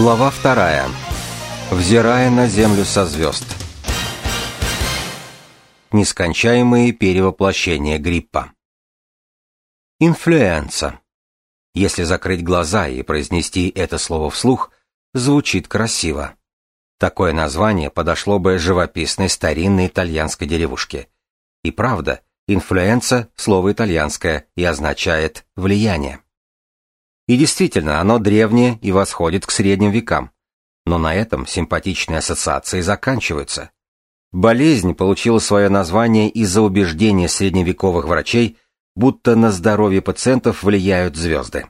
Глава вторая. Взирая на землю со звезд. Нескончаемые перевоплощения гриппа. Инфлюенса. Если закрыть глаза и произнести это слово вслух, звучит красиво. Такое название подошло бы живописной старинной итальянской деревушке. И правда, инфлюенса – слово итальянское и означает «влияние». И действительно, оно древнее и восходит к средним векам. Но на этом симпатичные ассоциации заканчиваются. Болезнь получила свое название из-за убеждения средневековых врачей, будто на здоровье пациентов влияют звезды.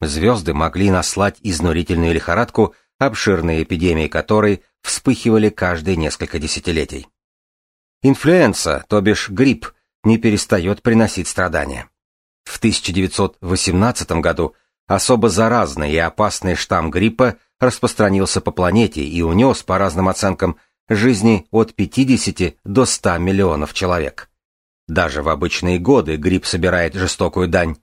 Звезды могли наслать изнурительную лихорадку, обширные эпидемии которой вспыхивали каждые несколько десятилетий. Инфлюенса, то бишь грипп, не перестает приносить страдания. В 1918 году Особо заразный и опасный штамм гриппа распространился по планете и унес, по разным оценкам, жизни от 50 до 100 миллионов человек. Даже в обычные годы грипп собирает жестокую дань.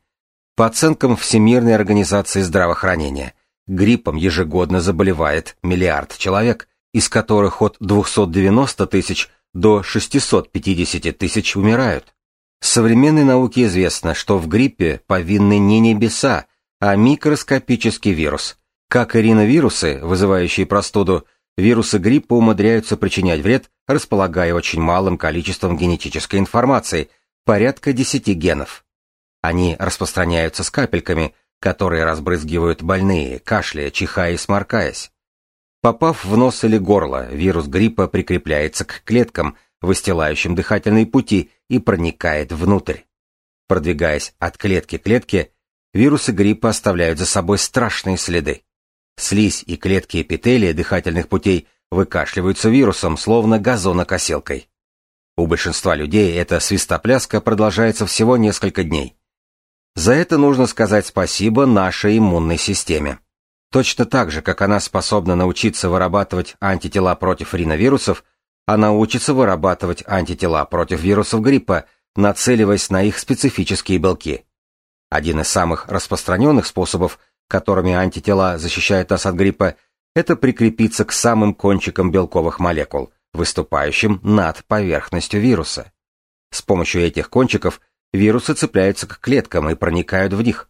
По оценкам Всемирной организации здравоохранения, гриппом ежегодно заболевает миллиард человек, из которых от 290 тысяч до 650 тысяч умирают. Современной науке известно, что в гриппе повинны не небеса, а микроскопический вирус. Как и риновирусы, вызывающие простуду, вирусы гриппа умудряются причинять вред, располагая очень малым количеством генетической информации, порядка 10 генов. Они распространяются с капельками, которые разбрызгивают больные, кашляя, чихая и сморкаясь. Попав в нос или горло, вирус гриппа прикрепляется к клеткам, выстилающим дыхательные пути, и проникает внутрь. Продвигаясь от клетки к клетке, вирусы гриппа оставляют за собой страшные следы. Слизь и клетки эпителия дыхательных путей выкашливаются вирусом, словно газонокосилкой. У большинства людей эта свистопляска продолжается всего несколько дней. За это нужно сказать спасибо нашей иммунной системе. Точно так же, как она способна научиться вырабатывать антитела против риновирусов, она учится вырабатывать антитела против вирусов гриппа, нацеливаясь на их специфические белки. Один из самых распространенных способов, которыми антитела защищают нас от гриппа, это прикрепиться к самым кончикам белковых молекул, выступающим над поверхностью вируса. С помощью этих кончиков вирусы цепляются к клеткам и проникают в них.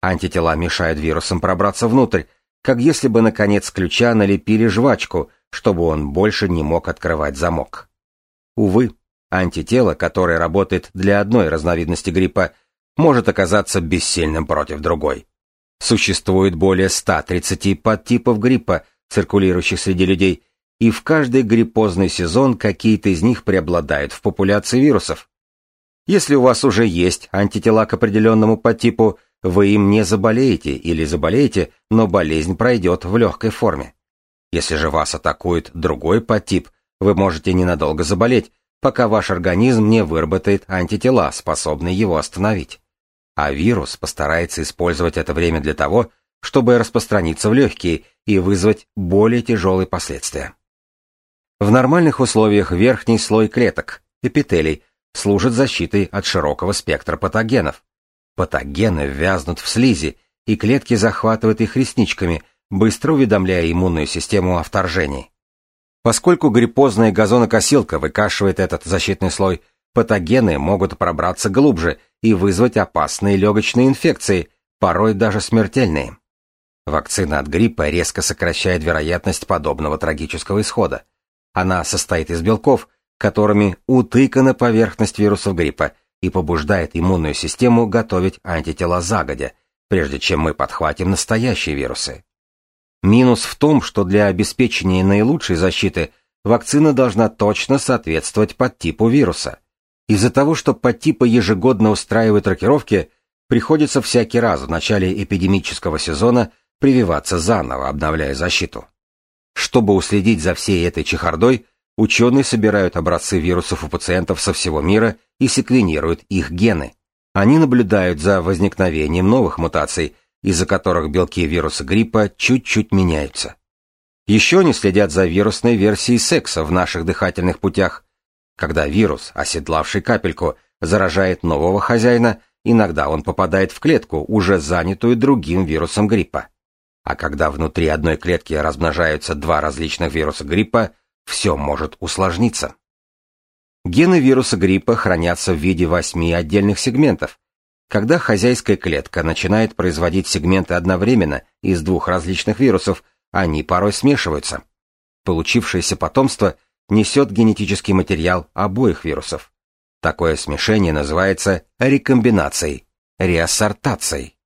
Антитела мешают вирусам пробраться внутрь, как если бы на конец ключа налепили жвачку, чтобы он больше не мог открывать замок. Увы, антитело, которое работает для одной разновидности гриппа, может оказаться бессильным против другой. Существует более 130 подтипов гриппа, циркулирующих среди людей, и в каждый гриппозный сезон какие-то из них преобладают в популяции вирусов. Если у вас уже есть антитела к определенному подтипу, вы им не заболеете или заболеете, но болезнь пройдет в легкой форме. Если же вас атакует другой подтип, вы можете ненадолго заболеть, пока ваш организм не выработает антитела, способные его остановить а вирус постарается использовать это время для того, чтобы распространиться в легкие и вызвать более тяжелые последствия. В нормальных условиях верхний слой клеток, эпителий, служит защитой от широкого спектра патогенов. Патогены вязнут в слизи, и клетки захватывают их ресничками, быстро уведомляя иммунную систему о вторжении. Поскольку гриппозная газонокосилка выкашивает этот защитный слой, Патогены могут пробраться глубже и вызвать опасные легочные инфекции, порой даже смертельные. Вакцина от гриппа резко сокращает вероятность подобного трагического исхода. Она состоит из белков, которыми утыкана поверхность вирусов гриппа и побуждает иммунную систему готовить антитела загодя, прежде чем мы подхватим настоящие вирусы. Минус в том, что для обеспечения наилучшей защиты вакцина должна точно соответствовать подтипу вируса. Из-за того, что подтипы ежегодно устраивают рокировки, приходится всякий раз в начале эпидемического сезона прививаться заново, обновляя защиту. Чтобы уследить за всей этой чехардой, ученые собирают образцы вирусов у пациентов со всего мира и секвенируют их гены. Они наблюдают за возникновением новых мутаций, из-за которых белки вируса гриппа чуть-чуть меняются. Еще они следят за вирусной версией секса в наших дыхательных путях, когда вирус, оседлавший капельку, заражает нового хозяина, иногда он попадает в клетку, уже занятую другим вирусом гриппа. А когда внутри одной клетки размножаются два различных вируса гриппа, все может усложниться. Гены вируса гриппа хранятся в виде восьми отдельных сегментов. Когда хозяйская клетка начинает производить сегменты одновременно из двух различных вирусов, они порой смешиваются. Получившееся потомство несет генетический материал обоих вирусов. Такое смешение называется рекомбинацией, реассортацией.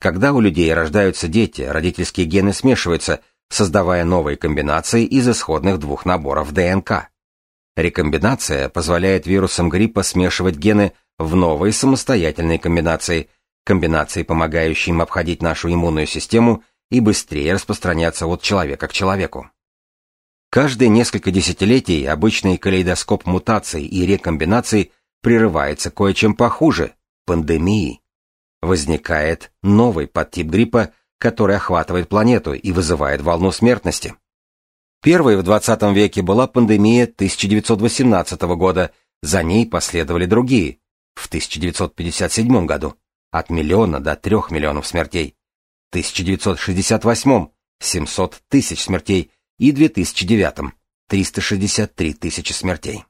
Когда у людей рождаются дети, родительские гены смешиваются, создавая новые комбинации из исходных двух наборов ДНК. Рекомбинация позволяет вирусам гриппа смешивать гены в новые самостоятельные комбинации, комбинации, помогающие им обходить нашу иммунную систему и быстрее распространяться от человека к человеку. Каждые несколько десятилетий обычный калейдоскоп мутаций и рекомбинаций прерывается кое-чем похуже – пандемией. Возникает новый подтип гриппа, который охватывает планету и вызывает волну смертности. Первой в 20 веке была пандемия 1918 года, за ней последовали другие, в 1957 году, от миллиона до трех миллионов смертей, в 1968 – 700 тысяч смертей и 2009 – 363 тысячи смертей.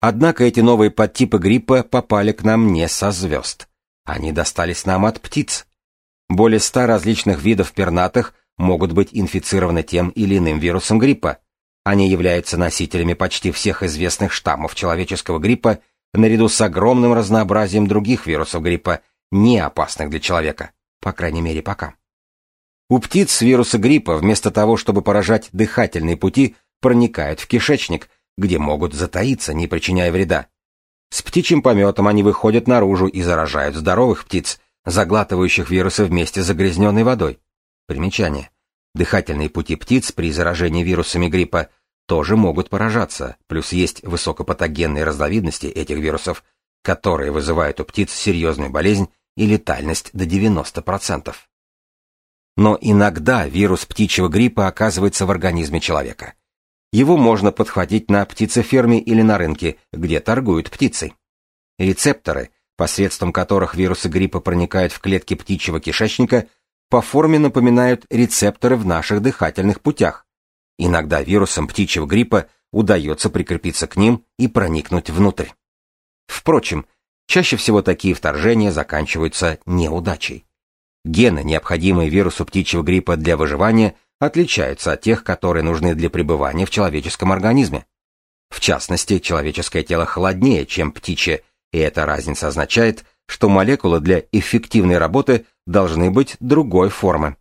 Однако эти новые подтипы гриппа попали к нам не со звезд. Они достались нам от птиц. Более ста различных видов пернатых могут быть инфицированы тем или иным вирусом гриппа. Они являются носителями почти всех известных штаммов человеческого гриппа наряду с огромным разнообразием других вирусов гриппа, не опасных для человека, по крайней мере пока. У птиц вирусы гриппа вместо того, чтобы поражать дыхательные пути, проникают в кишечник, где могут затаиться, не причиняя вреда. С птичьим пометом они выходят наружу и заражают здоровых птиц, заглатывающих вирусы вместе с загрязненной водой. Примечание. Дыхательные пути птиц при заражении вирусами гриппа тоже могут поражаться, плюс есть высокопатогенные разновидности этих вирусов, которые вызывают у птиц серьезную болезнь и летальность до 90%. Но иногда вирус птичьего гриппа оказывается в организме человека. Его можно подхватить на птицеферме или на рынке, где торгуют птицей. Рецепторы, посредством которых вирусы гриппа проникают в клетки птичьего кишечника, по форме напоминают рецепторы в наших дыхательных путях. Иногда вирусам птичьего гриппа удается прикрепиться к ним и проникнуть внутрь. Впрочем, чаще всего такие вторжения заканчиваются неудачей. Гены, необходимые вирусу птичьего гриппа для выживания, отличаются от тех, которые нужны для пребывания в человеческом организме. В частности, человеческое тело холоднее, чем птичье, и эта разница означает, что молекулы для эффективной работы должны быть другой формы.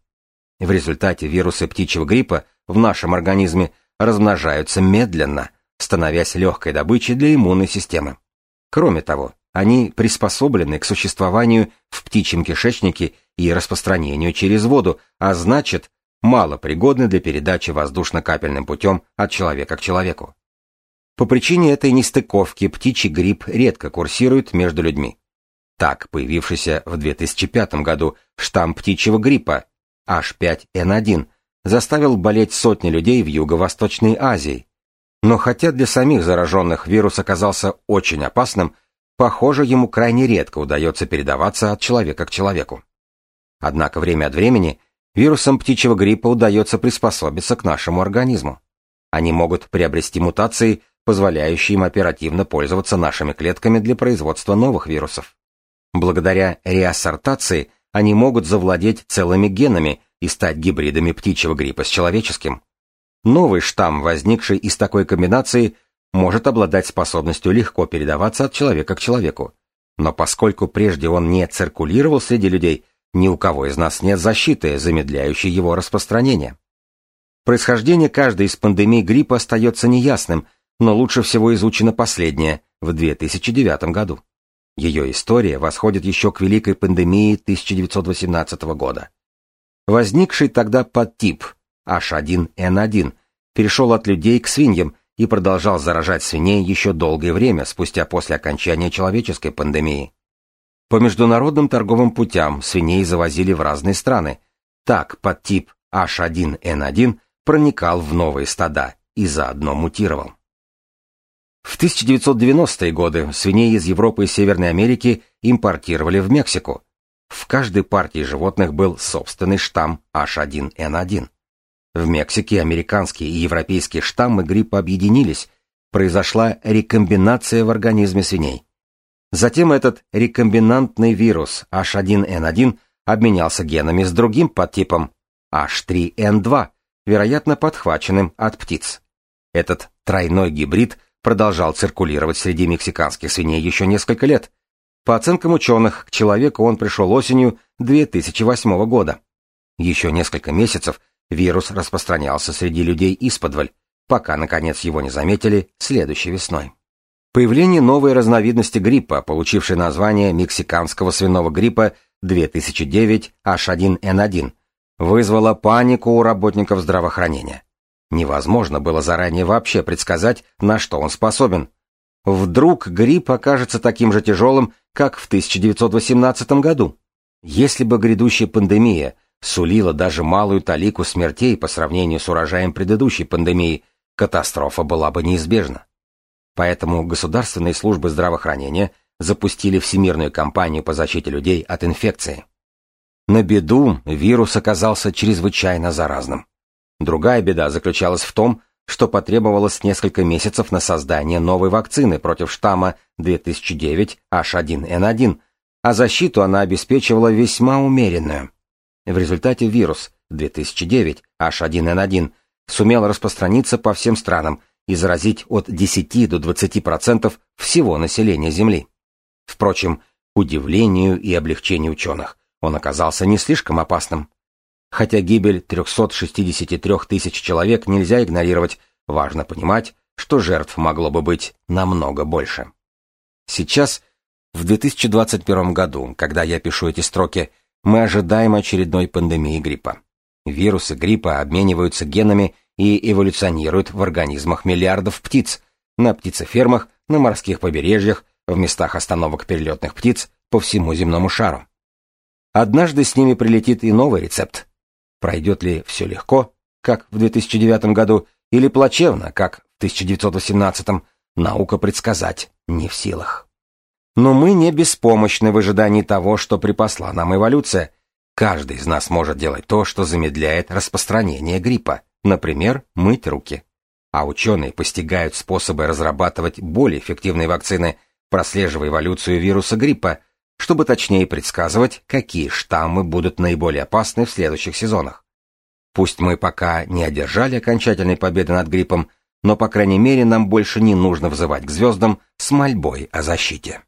В результате вирусы птичьего гриппа в нашем организме размножаются медленно, становясь легкой добычей для иммунной системы. Кроме того, они приспособлены к существованию в птичьем кишечнике и распространению через воду, а значит, мало пригодны для передачи воздушно-капельным путем от человека к человеку. По причине этой нестыковки птичий грипп редко курсирует между людьми. Так, появившийся в 2005 году штамм птичьего гриппа H5N1 заставил болеть сотни людей в Юго-Восточной Азии. Но хотя для самих зараженных вирус оказался очень опасным, Похоже, ему крайне редко удается передаваться от человека к человеку. Однако время от времени вирусам птичьего гриппа удается приспособиться к нашему организму. Они могут приобрести мутации, позволяющие им оперативно пользоваться нашими клетками для производства новых вирусов. Благодаря реассортации они могут завладеть целыми генами и стать гибридами птичьего гриппа с человеческим. Новый штамм, возникший из такой комбинации, может обладать способностью легко передаваться от человека к человеку. Но поскольку прежде он не циркулировал среди людей, ни у кого из нас нет защиты, замедляющей его распространение. Происхождение каждой из пандемий гриппа остается неясным, но лучше всего изучено последнее, в 2009 году. Ее история восходит еще к великой пандемии 1918 года. Возникший тогда подтип H1N1 перешел от людей к свиньям и продолжал заражать свиней еще долгое время спустя после окончания человеческой пандемии. По международным торговым путям свиней завозили в разные страны. Так подтип H1N1 проникал в новые стада и заодно мутировал. В 1990-е годы свиней из Европы и Северной Америки импортировали в Мексику. В каждой партии животных был собственный штамм H1N1. В Мексике американские и европейские штаммы гриппа объединились, произошла рекомбинация в организме свиней. Затем этот рекомбинантный вирус H1N1 обменялся генами с другим подтипом H3N2, вероятно подхваченным от птиц. Этот тройной гибрид продолжал циркулировать среди мексиканских свиней еще несколько лет. По оценкам ученых, к человеку он пришел осенью 2008 года. Еще несколько месяцев вирус распространялся среди людей исподволь, пока, наконец, его не заметили следующей весной. Появление новой разновидности гриппа, получившей название мексиканского свиного гриппа 2009 H1N1, вызвало панику у работников здравоохранения. Невозможно было заранее вообще предсказать, на что он способен. Вдруг грипп окажется таким же тяжелым, как в 1918 году. Если бы грядущая пандемия сулила даже малую талику смертей по сравнению с урожаем предыдущей пандемии, катастрофа была бы неизбежна. Поэтому государственные службы здравоохранения запустили всемирную кампанию по защите людей от инфекции. На беду вирус оказался чрезвычайно заразным. Другая беда заключалась в том, что потребовалось несколько месяцев на создание новой вакцины против штамма 2009 H1N1, а защиту она обеспечивала весьма умеренную. В результате вирус 2009 H1N1 сумел распространиться по всем странам и заразить от 10 до 20% всего населения Земли. Впрочем, к удивлению и облегчению ученых, он оказался не слишком опасным. Хотя гибель 363 тысяч человек нельзя игнорировать, важно понимать, что жертв могло бы быть намного больше. Сейчас, в 2021 году, когда я пишу эти строки, мы ожидаем очередной пандемии гриппа. Вирусы гриппа обмениваются генами и эволюционируют в организмах миллиардов птиц, на птицефермах, на морских побережьях, в местах остановок перелетных птиц по всему земному шару. Однажды с ними прилетит и новый рецепт, Пройдет ли все легко, как в 2009 году, или плачевно, как в 1918, наука предсказать не в силах. Но мы не беспомощны в ожидании того, что припасла нам эволюция. Каждый из нас может делать то, что замедляет распространение гриппа, например, мыть руки. А ученые постигают способы разрабатывать более эффективные вакцины, прослеживая эволюцию вируса гриппа, чтобы точнее предсказывать, какие штаммы будут наиболее опасны в следующих сезонах. Пусть мы пока не одержали окончательной победы над гриппом, но, по крайней мере, нам больше не нужно взывать к звездам с мольбой о защите.